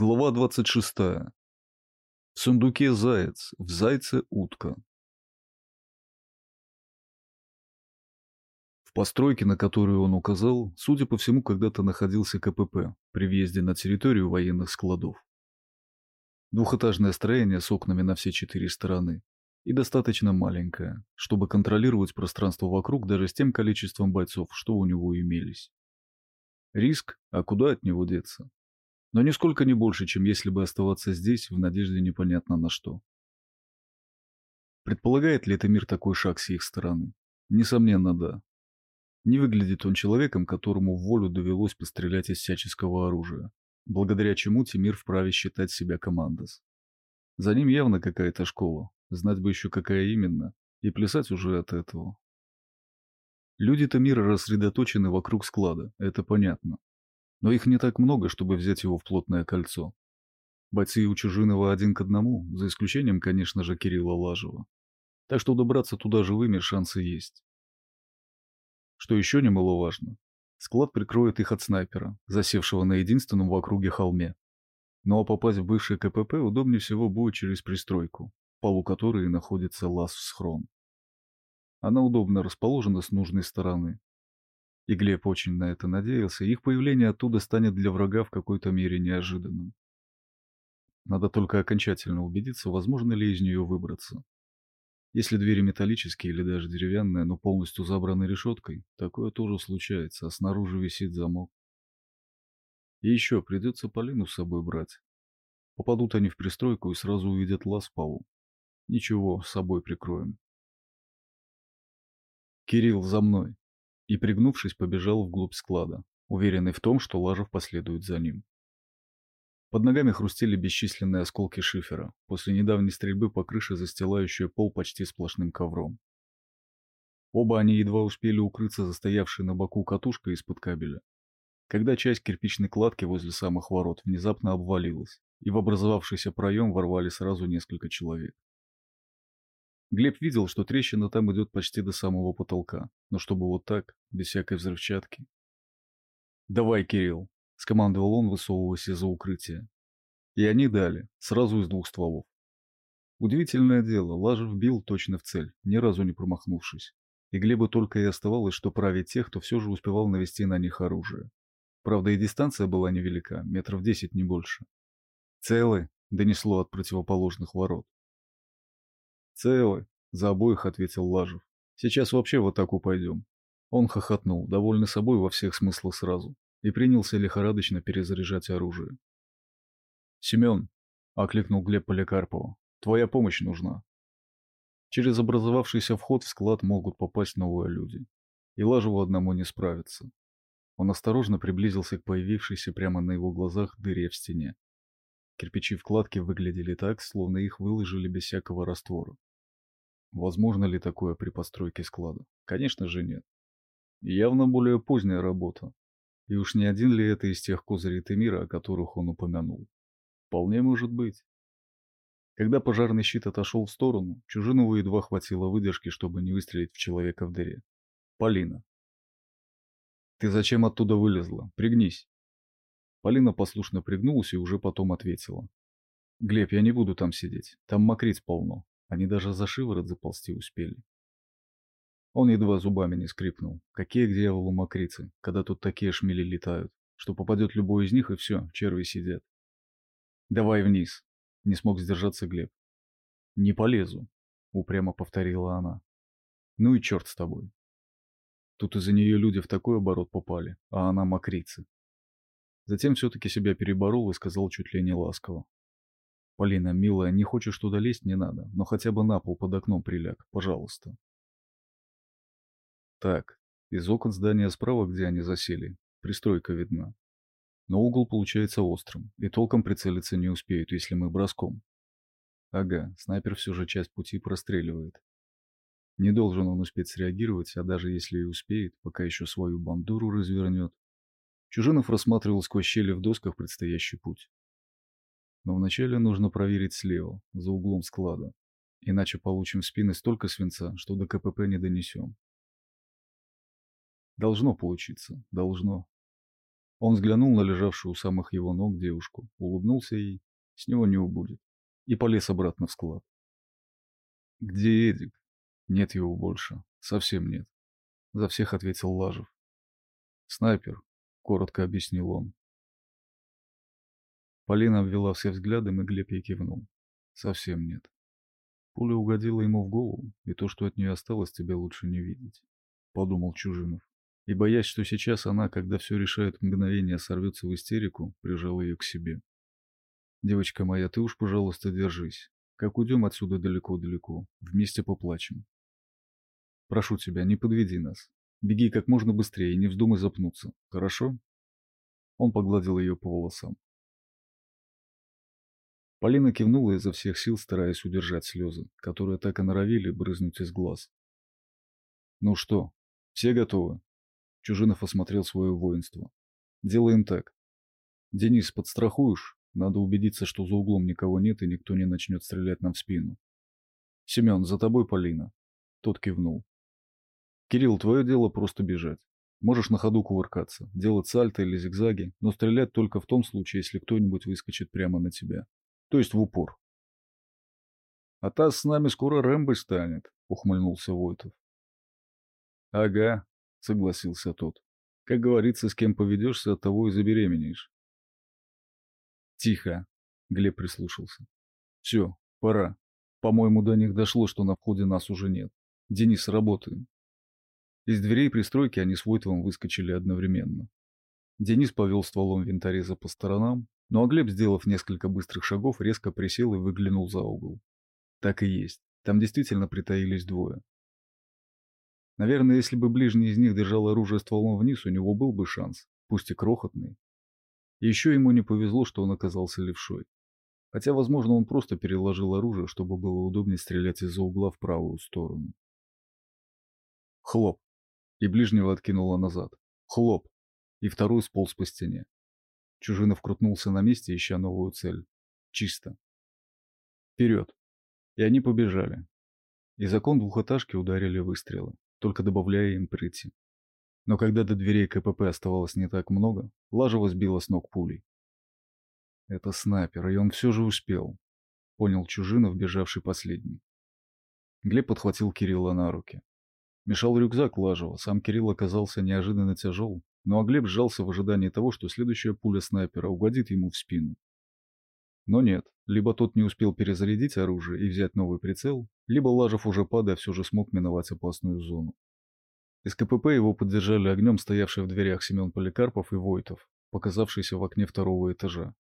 Глава 26. В сундуке заяц, в зайце утка. В постройке, на которую он указал, судя по всему, когда-то находился КПП при въезде на территорию военных складов. Двухэтажное строение с окнами на все четыре стороны и достаточно маленькое, чтобы контролировать пространство вокруг даже с тем количеством бойцов, что у него имелись. Риск, а куда от него деться? Но нисколько не больше, чем если бы оставаться здесь в надежде непонятно на что. Предполагает ли это мир такой шаг с их стороны? Несомненно, да. Не выглядит он человеком, которому в волю довелось пострелять из всяческого оружия, благодаря чему Тимир вправе считать себя командос. За ним явно какая-то школа, знать бы еще какая именно, и плясать уже от этого. Люди Тамира рассредоточены вокруг склада, это понятно. Но их не так много, чтобы взять его в плотное кольцо. Бойцы у Чужинова один к одному, за исключением, конечно же, Кирилла Лажева. Так что добраться туда живыми шансы есть. Что еще немаловажно, склад прикроет их от снайпера, засевшего на единственном в округе холме. Ну а попасть в бывший КПП удобнее всего будет через пристройку, в полу которой находится лаз-схрон. Она удобно расположена с нужной стороны, и Глеб очень на это надеялся, их появление оттуда станет для врага в какой-то мере неожиданным. Надо только окончательно убедиться, возможно ли из нее выбраться. Если двери металлические или даже деревянные, но полностью забраны решеткой, такое тоже случается, а снаружи висит замок. И еще придется Полину с собой брать. Попадут они в пристройку и сразу увидят лаз полу. Ничего, с собой прикроем. «Кирилл, за мной!» И, пригнувшись, побежал вглубь склада, уверенный в том, что Лажев последует за ним. Под ногами хрустели бесчисленные осколки шифера, после недавней стрельбы по крыше застилающая пол почти сплошным ковром. Оба они едва успели укрыться застоявшей на боку катушкой из-под кабеля, когда часть кирпичной кладки возле самых ворот внезапно обвалилась, и в образовавшийся проем ворвали сразу несколько человек. Глеб видел, что трещина там идет почти до самого потолка, но чтобы вот так, без всякой взрывчатки. «Давай, Кирилл!» — скомандовал он, высовываясь из-за укрытия. И они дали, сразу из двух стволов. Удивительное дело, Лажев бил точно в цель, ни разу не промахнувшись. И Глебу только и оставалось, что править тех, кто все же успевал навести на них оружие. Правда, и дистанция была невелика, метров десять, не больше. «Целы!» — донесло от противоположных ворот. «Целы», — за обоих ответил Лажев. «Сейчас вообще в атаку пойдем». Он хохотнул, довольный собой во всех смыслах сразу, и принялся лихорадочно перезаряжать оружие. «Семен», — окликнул Глеб Поликарпова, — «твоя помощь нужна». Через образовавшийся вход в склад могут попасть новые люди, и Лажеву одному не справиться. Он осторожно приблизился к появившейся прямо на его глазах дыре в стене. Кирпичи вкладки выглядели так, словно их выложили без всякого раствора. Возможно ли такое при постройке склада? Конечно же нет. Явно более поздняя работа. И уж не один ли это из тех козырей Темира, о которых он упомянул? Вполне может быть. Когда пожарный щит отошел в сторону, Чужинову едва хватило выдержки, чтобы не выстрелить в человека в дыре. Полина. «Ты зачем оттуда вылезла? Пригнись!» Полина послушно пригнулась и уже потом ответила. «Глеб, я не буду там сидеть. Там мокриц полно. Они даже за шиворот заползти успели. Он едва зубами не скрипнул. Какие к дьяволу мокрицы, когда тут такие шмели летают, что попадет любой из них и все, черви сидят. «Давай вниз», — не смог сдержаться Глеб. «Не полезу», — упрямо повторила она. «Ну и черт с тобой». Тут из-за нее люди в такой оборот попали, а она мокрицы. Затем все-таки себя переборол и сказал чуть ли не ласково. «Полина, милая, не хочешь туда лезть, не надо, но хотя бы на пол под окном приляг, пожалуйста». Так, из окон здания справа, где они засели, пристройка видна. Но угол получается острым, и толком прицелиться не успеют, если мы броском. Ага, снайпер все же часть пути простреливает. Не должен он успеть среагировать, а даже если и успеет, пока еще свою бандуру развернет. Чужинов рассматривал сквозь щели в досках предстоящий путь. Но вначале нужно проверить слева, за углом склада. Иначе получим в спины столько свинца, что до КПП не донесем. Должно получиться, должно. Он взглянул на лежавшую у самых его ног девушку, улыбнулся ей, с него не убудет, и полез обратно в склад. «Где Эдик?» «Нет его больше. Совсем нет», — за всех ответил Лажев. «Снайпер», — коротко объяснил он. Полина обвела все взглядом, и Глеб ей кивнул. «Совсем нет. Пуля угодила ему в голову, и то, что от нее осталось, тебе лучше не видеть», — подумал Чужинов и, боясь, что сейчас она, когда все решает мгновение, сорвется в истерику, прижал ее к себе. «Девочка моя, ты уж, пожалуйста, держись. Как уйдем отсюда далеко-далеко, вместе поплачем. Прошу тебя, не подведи нас. Беги как можно быстрее и не вздумай запнуться, хорошо?» Он погладил ее по волосам. Полина кивнула изо всех сил, стараясь удержать слезы, которые так и норовили брызнуть из глаз. «Ну что, все готовы?» Чужинов осмотрел свое воинство. Делаем так. Денис, подстрахуешь? Надо убедиться, что за углом никого нет и никто не начнет стрелять нам в спину. Семен, за тобой Полина. Тот кивнул. Кирилл, твое дело просто бежать. Можешь на ходу кувыркаться, делать сальто или зигзаги, но стрелять только в том случае, если кто-нибудь выскочит прямо на тебя. То есть в упор. А та с нами скоро Рэмбой станет, ухмыльнулся Войтов. Ага, — согласился тот. «Как говорится, с кем поведешься, от того и забеременеешь». «Тихо!» — Глеб прислушался. «Все, пора. По-моему, до них дошло, что на входе нас уже нет. Денис, работаем». Из дверей пристройки они с Войтовым выскочили одновременно. Денис повел стволом винтореза по сторонам, ну Глеб, сделав несколько быстрых шагов, резко присел и выглянул за угол. Так и есть. Там действительно притаились двое. Наверное, если бы ближний из них держал оружие стволом вниз, у него был бы шанс, пусть и крохотный. Еще ему не повезло, что он оказался левшой. Хотя, возможно, он просто переложил оружие, чтобы было удобнее стрелять из-за угла в правую сторону. Хлоп. И ближнего откинуло назад. Хлоп. И второй сполз по стене. Чужинов крутнулся на месте, ища новую цель. Чисто. Вперед. И они побежали. Из окон двухэтажки ударили выстрелы только добавляя им прыти. Но когда до дверей КПП оставалось не так много, Лажева сбила с ног пулей. Это снайпер, и он все же успел, понял Чужинов, бежавший последним. Глеб подхватил Кирилла на руки. Мешал рюкзак Лажева, сам Кирилл оказался неожиданно тяжел, ну а Глеб сжался в ожидании того, что следующая пуля снайпера угодит ему в спину. Но нет, либо тот не успел перезарядить оружие и взять новый прицел, либо Лажев уже падая все же смог миновать опасную зону. Из КПП его поддержали огнем стоявший в дверях Семен Поликарпов и Войтов, показавшийся в окне второго этажа.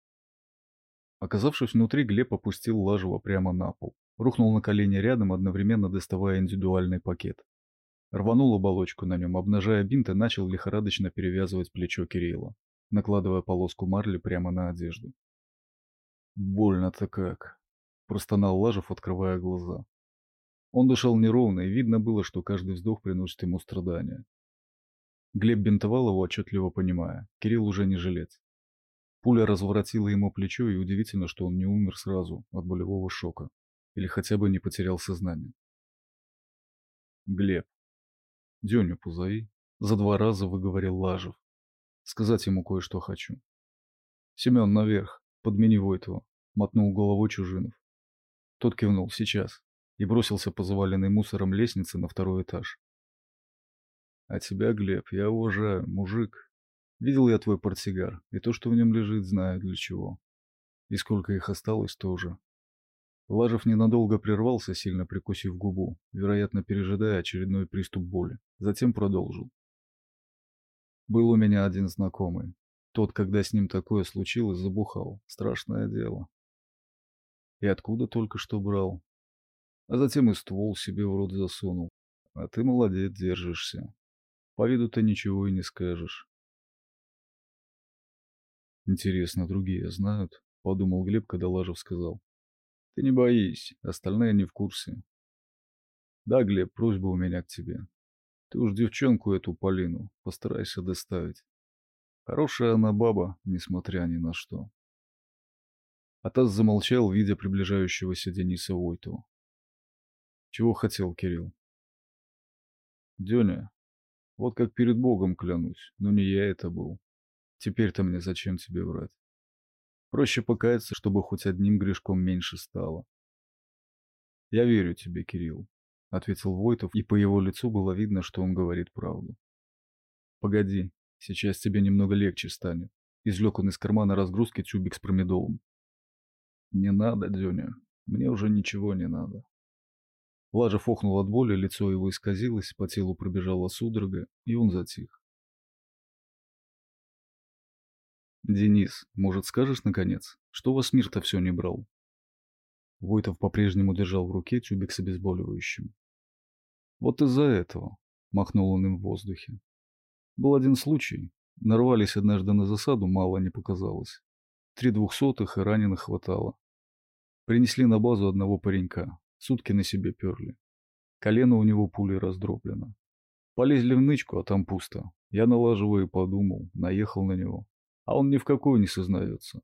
Оказавшись внутри, Глеб опустил Лажева прямо на пол. Рухнул на колени рядом, одновременно доставая индивидуальный пакет. Рванул оболочку на нем, обнажая бинт и начал лихорадочно перевязывать плечо Кирилла, накладывая полоску марли прямо на одежду. «Больно-то как!» – простонал Лажев, открывая глаза. Он дышал неровно, и видно было, что каждый вздох приносит ему страдания. Глеб бинтовал его, отчетливо понимая. Кирилл уже не жилец. Пуля разворотила ему плечо, и удивительно, что он не умер сразу от болевого шока. Или хотя бы не потерял сознание. Глеб. Дёню позови. За два раза выговорил Лажев. Сказать ему кое-что хочу. Семен, наверх. Подмени Войтова. Мотнул головой Чужинов. Тот кивнул. Сейчас. И бросился по заваленной мусором лестнице на второй этаж. А тебя, Глеб, я уважаю, мужик. Видел я твой портсигар, и то, что в нем лежит, знаю для чего. И сколько их осталось тоже. Лажев ненадолго прервался, сильно прикусив губу, вероятно, пережидая очередной приступ боли. Затем продолжил. Был у меня один знакомый. Тот, когда с ним такое случилось, забухал. Страшное дело. И откуда только что брал. А затем и ствол себе в рот засунул. А ты молодец, держишься. По виду ты ничего и не скажешь. Интересно, другие знают? Подумал Глеб, когда Лажев сказал. Ты не боись, остальные не в курсе. Да, Глеб, просьба у меня к тебе. Ты уж девчонку эту Полину постарайся доставить. Хорошая она баба, несмотря ни на что. Атас замолчал, видя приближающегося Дениса Войтова. Чего хотел Кирилл? Деня, вот как перед Богом клянусь, но не я это был. Теперь-то мне зачем тебе врать? Проще покаяться, чтобы хоть одним грешком меньше стало. Я верю тебе, Кирилл, — ответил Войтов, и по его лицу было видно, что он говорит правду. Погоди, сейчас тебе немного легче станет. Извлек он из кармана разгрузки тюбик с промедолом. Не надо, Дёня, мне уже ничего не надо. Лажев охнул от боли, лицо его исказилось, по телу пробежала судорога, и он затих. «Денис, может, скажешь, наконец, что вас мир-то все не брал?» Войтов по-прежнему держал в руке тюбик с обезболивающим. «Вот из-за этого», — махнул он им в воздухе. «Был один случай. Нарвались однажды на засаду, мало не показалось. Три двухсотых и раненых хватало. Принесли на базу одного паренька. Сутки на себе перли. Колено у него пулей раздроблено. Полезли в нычку, а там пусто. Я налаживаю и подумал, наехал на него а он ни в какую не сознается.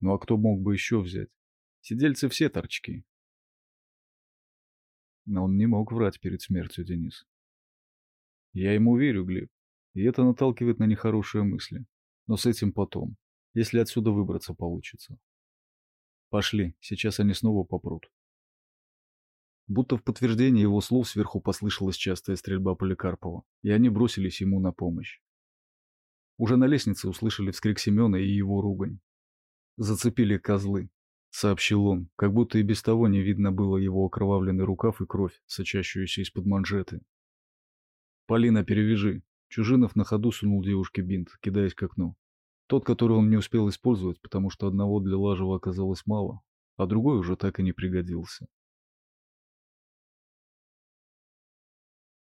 Ну а кто мог бы еще взять? Сидельцы все торчки. Но он не мог врать перед смертью, Денис. Я ему верю, Глеб, и это наталкивает на нехорошие мысли. Но с этим потом, если отсюда выбраться получится. Пошли, сейчас они снова попрут. Будто в подтверждение его слов сверху послышалась частая стрельба Поликарпова, и они бросились ему на помощь. Уже на лестнице услышали вскрик Семена и его ругань. «Зацепили козлы», — сообщил он, как будто и без того не видно было его окровавленный рукав и кровь, сочащуюся из-под манжеты. «Полина, перевяжи». Чужинов на ходу сунул девушке бинт, кидаясь к окну. Тот, который он не успел использовать, потому что одного для Лажева оказалось мало, а другой уже так и не пригодился.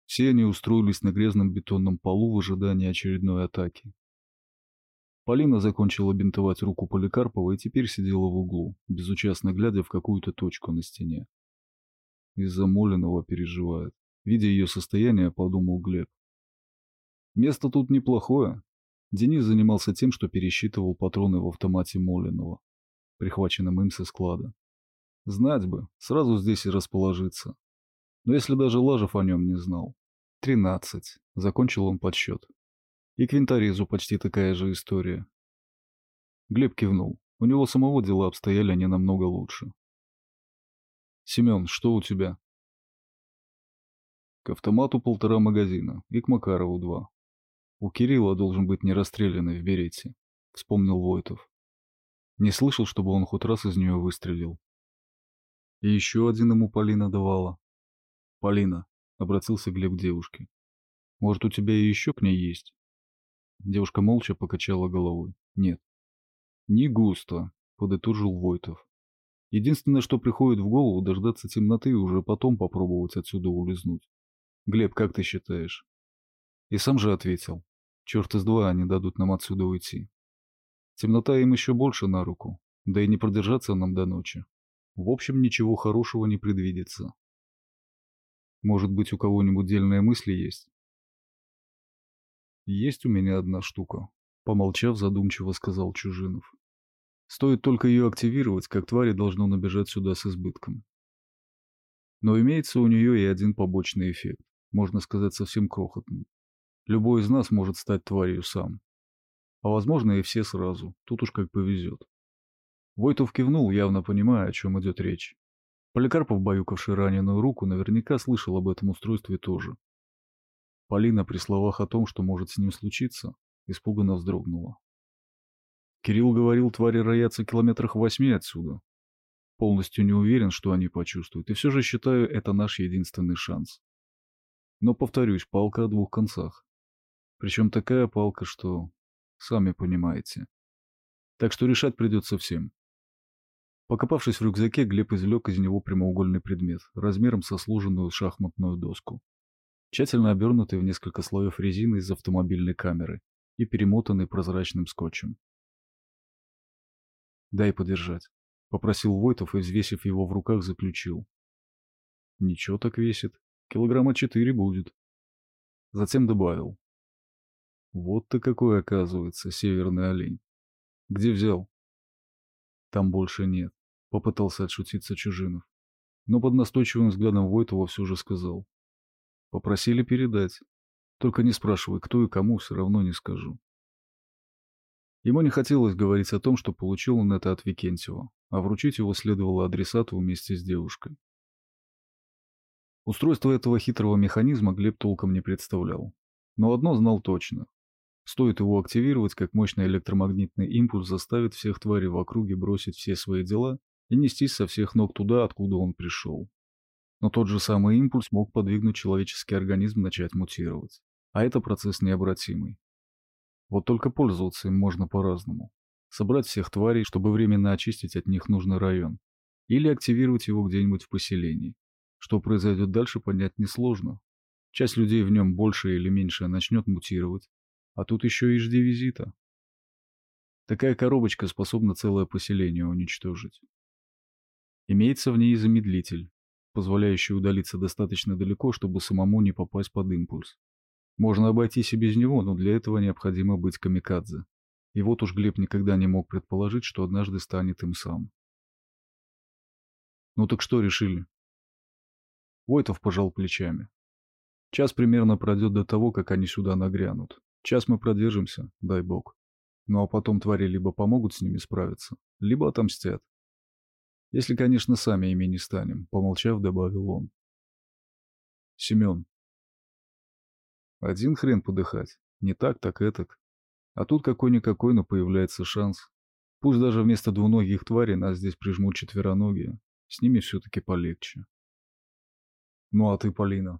Все они устроились на грязном бетонном полу в ожидании очередной атаки. Полина закончила бинтовать руку Поликарпова и теперь сидела в углу, безучастно глядя в какую-то точку на стене. Из-за Молиного переживает. Видя ее состояние, подумал Глеб. Место тут неплохое. Денис занимался тем, что пересчитывал патроны в автомате Молинова, прихваченном им со склада. Знать бы, сразу здесь и расположиться. Но если даже Лажев о нем не знал. Тринадцать. Закончил он подсчет. И к винторезу почти такая же история. Глеб кивнул. У него самого дела обстояли не намного лучше. «Семен, что у тебя?» «К автомату полтора магазина и к Макарову два. У Кирилла должен быть не расстрелянный в берете», — вспомнил Войтов. Не слышал, чтобы он хоть раз из нее выстрелил. И еще один ему Полина давала. «Полина», — обратился Глеб к девушке, — «может, у тебя и еще к ней есть?» Девушка молча покачала головой. Нет. Не густо, подытожил Войтов. Единственное, что приходит в голову, дождаться темноты и уже потом попробовать отсюда улизнуть. Глеб, как ты считаешь? И сам же ответил. Черт из два они дадут нам отсюда уйти. Темнота им еще больше на руку, да и не продержаться нам до ночи. В общем, ничего хорошего не предвидится. Может быть, у кого-нибудь дельные мысли есть? Есть у меня одна штука, помолчав, задумчиво сказал Чужинов. Стоит только ее активировать, как твари должно набежать сюда с избытком. Но имеется у нее и один побочный эффект, можно сказать, совсем крохотный. Любой из нас может стать тварью сам. А возможно и все сразу, тут уж как повезет. Войтов кивнул, явно понимая, о чем идет речь. Поликарпов, баюкавший раненую руку, наверняка слышал об этом устройстве тоже. Полина при словах о том, что может с ним случиться, испуганно вздрогнула. Кирилл говорил, твари роятся километрах восьми отсюда. Полностью не уверен, что они почувствуют, и все же считаю, это наш единственный шанс. Но, повторюсь, палка о двух концах. Причем такая палка, что... Сами понимаете. Так что решать придется всем. Покопавшись в рюкзаке, Глеб извлек из него прямоугольный предмет, размером со сложенную шахматную доску тщательно обернутый в несколько слоев резины из автомобильной камеры и перемотанный прозрачным скотчем. «Дай подержать», — попросил Войтов и, взвесив его в руках, заключил. «Ничего так весит. Килограмма четыре будет». Затем добавил. «Вот ты какой, оказывается, северный олень. Где взял?» «Там больше нет», — попытался отшутиться Чужинов. Но под настойчивым взглядом Войтова все же сказал. Попросили передать. Только не спрашивай, кто и кому, все равно не скажу. Ему не хотелось говорить о том, что получил он это от Викентьева, а вручить его следовало адресату вместе с девушкой. Устройство этого хитрого механизма Глеб толком не представлял. Но одно знал точно. Стоит его активировать, как мощный электромагнитный импульс заставит всех тварей в округе бросить все свои дела и нестись со всех ног туда, откуда он пришел. Но тот же самый импульс мог подвигнуть человеческий организм начать мутировать. А это процесс необратимый. Вот только пользоваться им можно по-разному. Собрать всех тварей, чтобы временно очистить от них нужный район. Или активировать его где-нибудь в поселении. Что произойдет дальше, понять несложно. Часть людей в нем больше или меньше начнет мутировать, а тут еще и жди визита. Такая коробочка способна целое поселение уничтожить. Имеется в ней замедлитель, позволяющий удалиться достаточно далеко, чтобы самому не попасть под импульс. Можно обойтись и без него, но для этого необходимо быть камикадзе. И вот уж Глеб никогда не мог предположить, что однажды станет им сам. Ну так что решили? Войтов пожал плечами. Час примерно пройдет до того, как они сюда нагрянут. Час мы продержимся, дай бог. Ну а потом твари либо помогут с ними справиться, либо отомстят. Если, конечно, сами ими не станем, помолчав, добавил он. Семен. Один хрен подыхать. Не так, так этак. А тут какой-никакой, но появляется шанс. Пусть даже вместо двуногих тварей нас здесь прижмут четвероногие. С ними все-таки полегче. Ну а ты, Полина?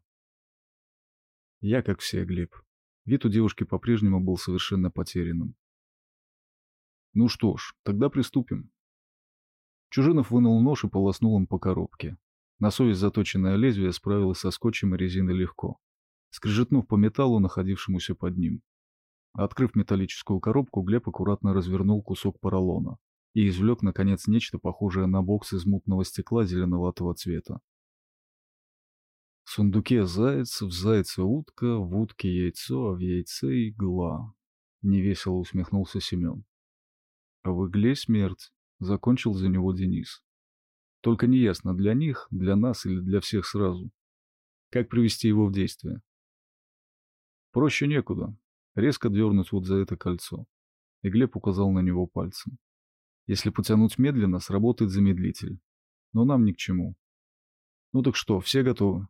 Я как все, Глеб. Вид у девушки по-прежнему был совершенно потерянным. Ну что ж, тогда приступим. Чужинов вынул нож и полоснул им по коробке. На совесть заточенное лезвие справилось со скотчем и резиной легко, скрежетнув по металлу, находившемуся под ним. Открыв металлическую коробку, Глеб аккуратно развернул кусок поролона и извлек, наконец, нечто похожее на бокс из мутного стекла зеленоватого цвета. В сундуке заяц, в зайце утка, в утке яйцо, а в яйце игла. Невесело усмехнулся Семен. А в игле смерть, закончил за него Денис. Только неясно, для них, для нас или для всех сразу. Как привести его в действие? Проще некуда. Резко дернуть вот за это кольцо. И Глеб указал на него пальцем. Если потянуть медленно, сработает замедлитель. Но нам ни к чему. Ну так что, все готовы?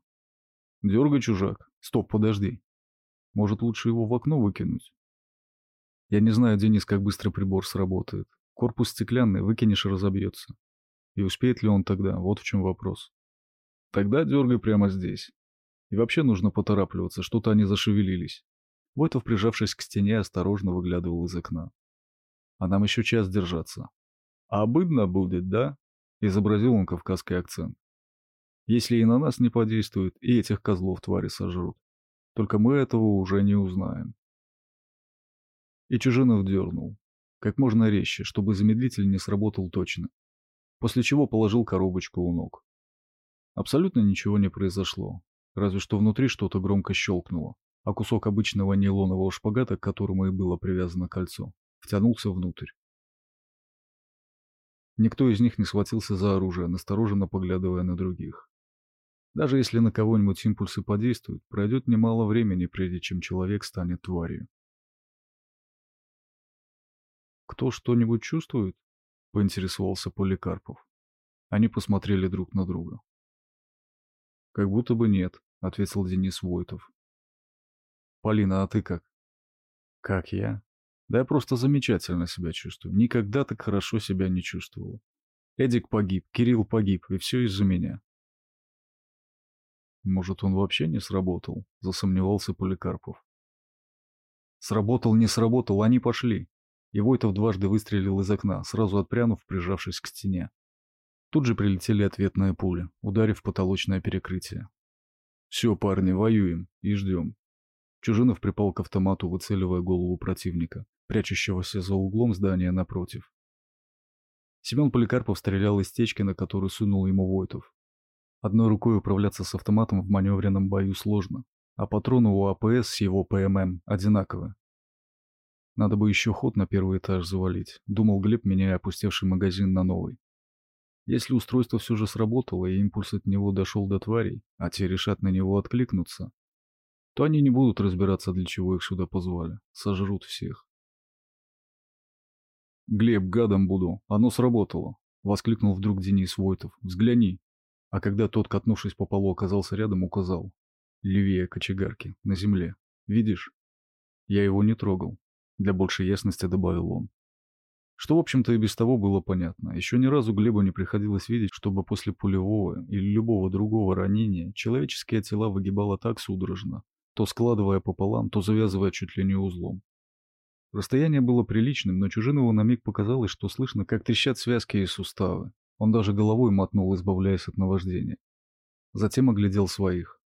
Дергай, чужак. Стоп, подожди. Может, лучше его в окно выкинуть? Я не знаю, Денис, как быстро прибор сработает. Корпус стеклянный, выкинешь и разобьется. И успеет ли он тогда? Вот в чем вопрос. Тогда дергай прямо здесь. И вообще нужно поторапливаться, что-то они зашевелились. Войтов, прижавшись к стене, осторожно выглядывал из окна. А нам еще час держаться. А обыдно будет, да? Изобразил он кавказский акцент. Если и на нас не подействует, и этих козлов твари сожрут. Только мы этого уже не узнаем. И Чужинов дернул. Как можно резче, чтобы замедлитель не сработал точно. После чего положил коробочку у ног. Абсолютно ничего не произошло. Разве что внутри что-то громко щелкнуло, а кусок обычного нейлонового шпагата, к которому и было привязано кольцо, втянулся внутрь. Никто из них не схватился за оружие, настороженно поглядывая на других. Даже если на кого-нибудь импульсы подействуют, пройдет немало времени, прежде чем человек станет тварью. «Кто что-нибудь чувствует?» — поинтересовался Поликарпов. Они посмотрели друг на друга. «Как будто бы нет», — ответил Денис Войтов. «Полина, а ты как?» «Как я?» «Да я просто замечательно себя чувствую. Никогда так хорошо себя не чувствовал. Эдик погиб, Кирилл погиб, и все из-за меня. Может, он вообще не сработал? Засомневался Поликарпов. Сработал, не сработал, они пошли. И Войтов дважды выстрелил из окна, сразу отпрянув, прижавшись к стене. Тут же прилетели ответные пули, ударив потолочное перекрытие. «Все, парни, воюем и ждем». Чужинов припал к автомату, выцеливая голову противника, прячущегося за углом здания напротив. Семен Поликарпов стрелял из течки, на которую сунул ему Войтов. Одной рукой управляться с автоматом в маневренном бою сложно, а патроны у АПС с его ПММ одинаковые. Надо бы еще ход на первый этаж завалить, думал Глеб, меняя опустевший магазин на новый. Если устройство все же сработало и импульс от него дошел до тварей, а те решат на него откликнуться, то они не будут разбираться, для чего их сюда позвали, сожрут всех. Глеб, гадом буду, оно сработало. Воскликнул вдруг Денис Войтов. Взгляни. А когда тот, катнувшись по полу, оказался рядом, указал. Левее кочегарки, на земле. Видишь? Я его не трогал. Для большей ясности добавил он. Что, в общем-то, и без того было понятно. Еще ни разу Глебу не приходилось видеть, чтобы после пулевого или любого другого ранения человеческие тела выгибало так судорожно, то складывая пополам, то завязывая чуть ли не узлом. Расстояние было приличным, но Чужинову на миг показалось, что слышно, как трещат связки и суставы. Он даже головой мотнул, избавляясь от наваждения. Затем оглядел своих.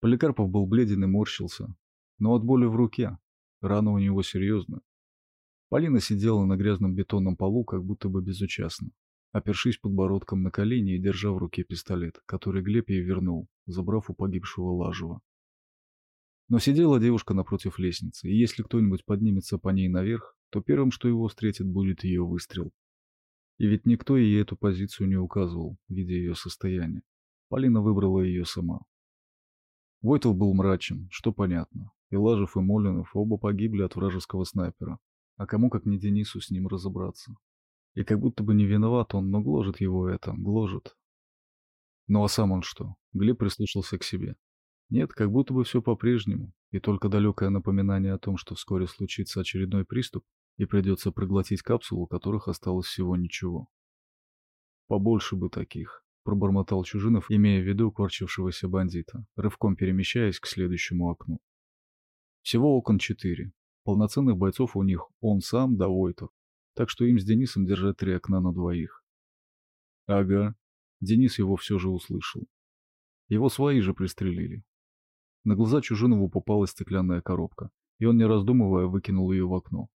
Поликарпов был бледен и морщился, но от боли в руке. Рана у него серьезная. Полина сидела на грязном бетонном полу, как будто бы безучастно, опершись подбородком на колени и держа в руке пистолет, который Глеб ей вернул, забрав у погибшего Лажева. Но сидела девушка напротив лестницы, и если кто-нибудь поднимется по ней наверх, то первым, что его встретит, будет ее выстрел. И ведь никто ей эту позицию не указывал, видя ее состояние. Полина выбрала ее сама. Войтов был мрачен, что понятно. И Лажев, и Молинов оба погибли от вражеского снайпера, а кому как не Денису с ним разобраться? И как будто бы не виноват он, но гложет его это, гложет. Ну а сам он что? Глеб прислушался к себе. Нет, как будто бы все по-прежнему, и только далекое напоминание о том, что вскоре случится очередной приступ, и придется проглотить капсулу, у которых осталось всего ничего. Побольше бы таких, пробормотал Чужинов, имея в виду корчившегося бандита, рывком перемещаясь к следующему окну. Всего окон четыре, Полноценных бойцов у них он сам да Войтов, так что им с Денисом держать три окна на двоих. Ага, Денис его все же услышал. Его свои же пристрелили. На глаза Чужинову попалась стеклянная коробка, и он, не раздумывая, выкинул ее в окно.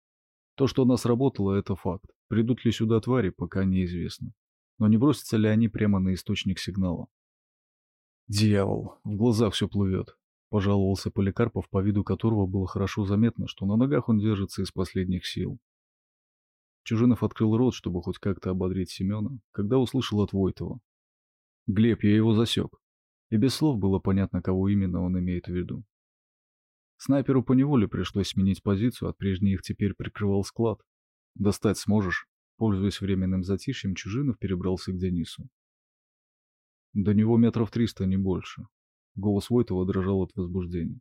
То, что она сработала, это факт. Придут ли сюда твари, пока неизвестно. Но не бросятся ли они прямо на источник сигнала? Дьявол, в глазах все плывет. Пожаловался Поликарпов, по виду которого было хорошо заметно, что на ногах он держится из последних сил. Чужинов открыл рот, чтобы хоть как-то ободрить Семена, когда услышал от Войтова. «Глеб, я его засек». И без слов было понятно, кого именно он имеет в виду. Снайперу поневоле пришлось сменить позицию, от прежней их теперь прикрывал склад. «Достать сможешь?» Пользуясь временным затишьем, Чужинов перебрался к Денису. До него метров триста, не больше. Голос Войтова дрожал от возбуждения.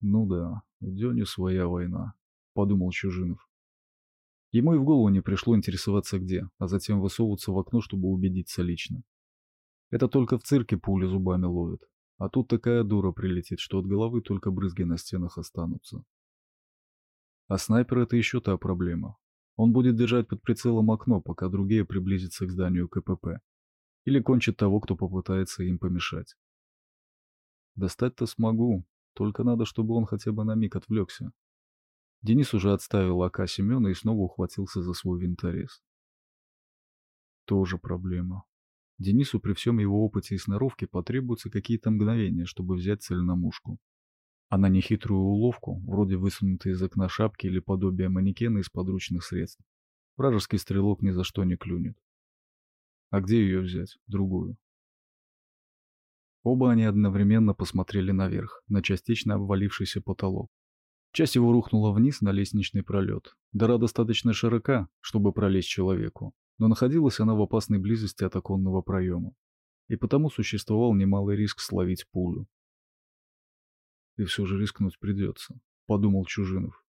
«Ну да, в Дёне своя война», — подумал Чужинов. Ему и в голову не пришло интересоваться где, а затем высовываться в окно, чтобы убедиться лично. Это только в цирке пули зубами ловят, а тут такая дура прилетит, что от головы только брызги на стенах останутся. А снайпер — это еще та проблема. Он будет держать под прицелом окно, пока другие приблизятся к зданию КПП. Или кончит того, кто попытается им помешать. Достать-то смогу, только надо, чтобы он хотя бы на миг отвлекся. Денис уже отставил АК Семена и снова ухватился за свой винторез. Тоже проблема. Денису при всем его опыте и сноровке потребуются какие-то мгновения, чтобы взять цель на мушку. А на нехитрую уловку, вроде высунутой из окна шапки или подобия манекена из подручных средств, вражеский стрелок ни за что не клюнет. А где ее взять? Другую. Оба они одновременно посмотрели наверх, на частично обвалившийся потолок. Часть его рухнула вниз на лестничный пролет. Дыра достаточно широка, чтобы пролезть человеку, но находилась она в опасной близости от оконного проема. И потому существовал немалый риск словить пулю. «И все же рискнуть придется», — подумал Чужинов.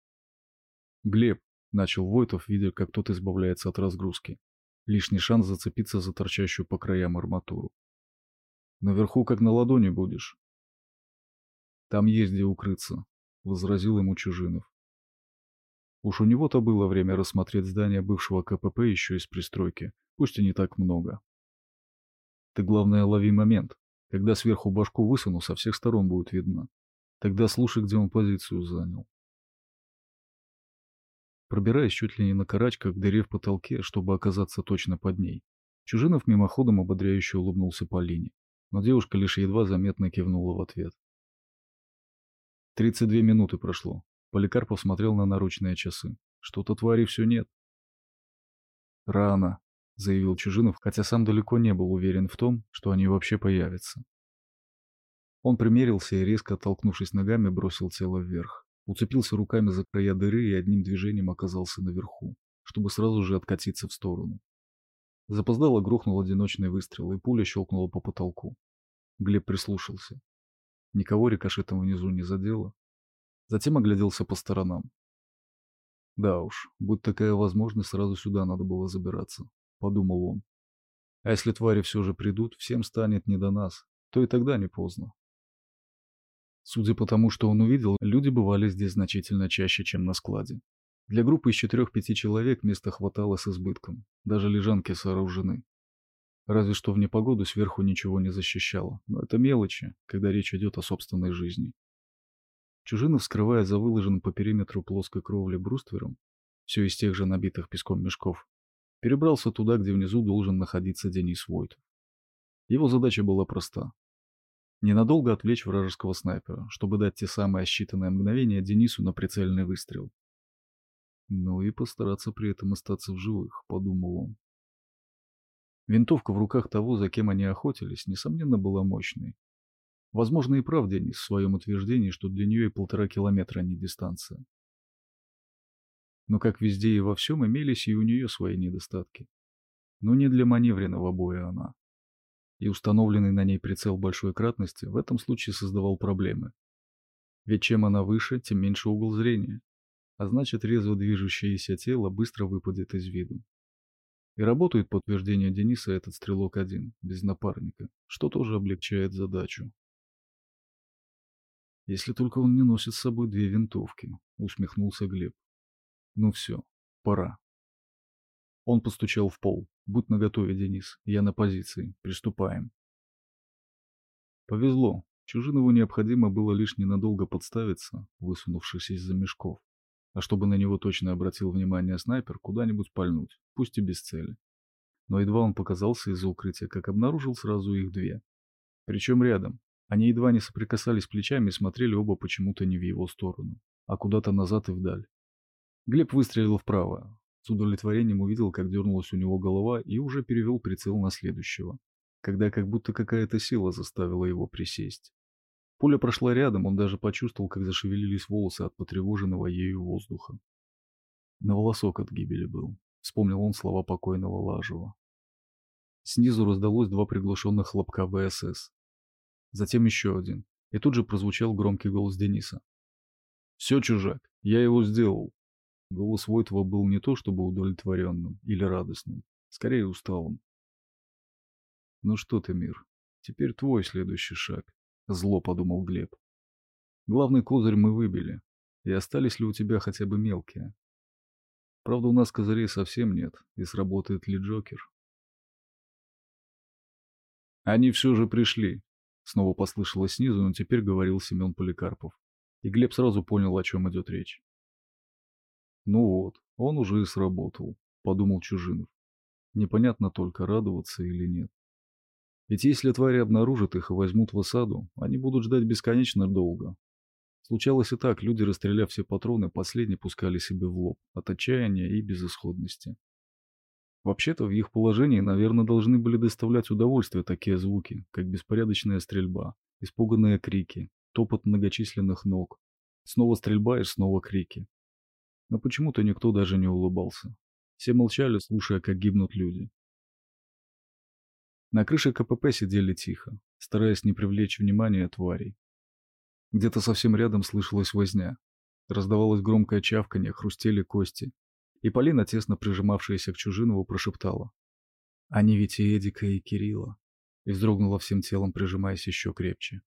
«Глеб», — начал Войтов, видя, как тот избавляется от разгрузки. Лишний шанс зацепиться за торчащую по краям арматуру. Наверху как на ладони будешь. Там есть где укрыться, возразил ему Чужинов. Уж у него-то было время рассмотреть здание бывшего КПП еще из пристройки, пусть и не так много. Ты, главное, лови момент. Когда сверху башку высуну, со всех сторон будет видно. Тогда слушай, где он позицию занял. Пробираясь чуть ли не на карачках к дыре в потолке, чтобы оказаться точно под ней, Чужинов мимоходом ободряюще улыбнулся Полине но девушка лишь едва заметно кивнула в ответ. Тридцать две минуты прошло. Поликарпов смотрел на наручные часы. Что-то твари все нет. Рано, заявил Чужинов, хотя сам далеко не был уверен в том, что они вообще появятся. Он примерился и, резко оттолкнувшись ногами, бросил тело вверх. Уцепился руками за края дыры и одним движением оказался наверху, чтобы сразу же откатиться в сторону. Запоздало грохнул одиночный выстрел, и пуля щелкнула по потолку. Глеб прислушался. Никого рикошетом внизу не задело. Затем огляделся по сторонам. Да уж, будь такая возможность, сразу сюда надо было забираться, подумал он. А если твари все же придут, всем станет не до нас, то и тогда не поздно. Судя по тому, что он увидел, люди бывали здесь значительно чаще, чем на складе. Для группы из четырех-пяти человек места хватало с избытком, даже лежанки сооружены. Разве что в непогоду сверху ничего не защищало, но это мелочи, когда речь идет о собственной жизни. Чужинов, скрывая за выложенным по периметру плоской кровли бруствером, все из тех же набитых песком мешков, перебрался туда, где внизу должен находиться Денис Войтов. Его задача была проста Ненадолго отвлечь вражеского снайпера, чтобы дать те самые считанные мгновения Денису на прицельный выстрел. Ну и постараться при этом остаться в живых, подумал он. Винтовка в руках того, за кем они охотились, несомненно была мощной. Возможно и прав Денис в своем утверждении, что для нее и полтора километра, а не дистанция. Но как везде и во всем имелись и у нее свои недостатки. Но не для маневренного боя она и установленный на ней прицел большой кратности в этом случае создавал проблемы. Ведь чем она выше, тем меньше угол зрения, а значит резво движущееся тело быстро выпадет из виду. И работает, по утверждению Дениса, этот стрелок один, без напарника, что тоже облегчает задачу. «Если только он не носит с собой две винтовки», — усмехнулся Глеб. «Ну все, пора». Он постучал в пол. Будь наготове, Денис. Я на позиции. Приступаем. Повезло. Чужинову необходимо было лишь ненадолго подставиться, высунувшись из-за мешков. А чтобы на него точно обратил внимание снайпер, куда-нибудь пальнуть, пусть и без цели. Но едва он показался из-за укрытия, как обнаружил сразу их две. Причем рядом. Они едва не соприкасались плечами и смотрели оба почему-то не в его сторону, а куда-то назад и вдаль. Глеб выстрелил вправо, с удовлетворением увидел, как дернулась у него голова и уже перевел прицел на следующего, когда как будто какая-то сила заставила его присесть. Пуля прошла рядом, он даже почувствовал, как зашевелились волосы от потревоженного ею воздуха. На волосок от гибели был, вспомнил он слова покойного Лажева. Снизу раздалось два приглушенных хлопка ВСС. Затем еще один, и тут же прозвучал громкий голос Дениса. «Все, чужак, я его сделал. Голос Войтова был не то чтобы удовлетворенным или радостным, скорее усталым. «Ну что ты, мир, теперь твой следующий шаг», — зло подумал Глеб. «Главный козырь мы выбили, и остались ли у тебя хотя бы мелкие? Правда, у нас козырей совсем нет, и сработает ли Джокер?» «Они все же пришли», — снова послышалось снизу, но теперь говорил Семен Поликарпов. И Глеб сразу понял, о чем идет речь. Ну вот, он уже и сработал, подумал Чужинов. Непонятно только, радоваться или нет. Ведь если твари обнаружат их и возьмут в осаду, они будут ждать бесконечно долго. Случалось и так, люди, расстреляв все патроны, последние пускали себе в лоб, от отчаяния и безысходности. Вообще-то в их положении, наверное, должны были доставлять удовольствие такие звуки, как беспорядочная стрельба, испуганные крики, топот многочисленных ног, снова стрельба и снова крики. Но почему-то никто даже не улыбался. Все молчали, слушая, как гибнут люди. На крыше КПП сидели тихо, стараясь не привлечь внимания тварей. Где-то совсем рядом слышалась возня. Раздавалось громкое чавканье, хрустели кости. И Полина, тесно прижимавшаяся к Чужинову, прошептала. «Они ведь и Эдика, и Кирилла». И вздрогнула всем телом, прижимаясь еще крепче.